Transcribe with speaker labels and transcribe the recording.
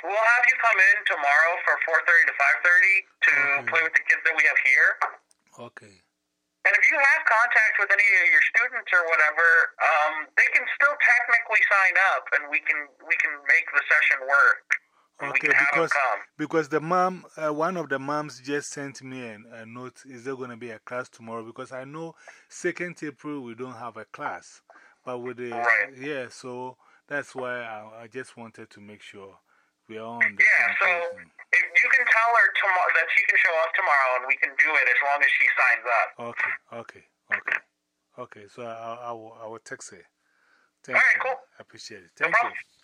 Speaker 1: So if you, we'll have you come in tomorrow for 4:30 to 5:30 to
Speaker 2: Okay.
Speaker 1: play with the kids that we have here.
Speaker 2: Okay.
Speaker 1: And if you have contact with any of your students or whatever, um, they can still technically sign up, and we can we can make the session work.
Speaker 2: Okay, because, because the mom, uh, one of the moms just sent me an, a note. Is there going to be a class tomorrow? Because I know 2nd April we don't have a class. But with the,
Speaker 1: Right.
Speaker 2: yeah, so that's why I, I just wanted to make sure we on the
Speaker 1: Yeah, so if you can tell her tomorrow that she can show up tomorrow, and we can do it as long as she signs up.
Speaker 2: Okay, okay, okay. Okay, so I, I, will, I will text her. Thank
Speaker 1: All right,
Speaker 2: you.
Speaker 1: cool.
Speaker 2: I appreciate it.
Speaker 1: No
Speaker 2: Thank you.
Speaker 1: problem. Bye.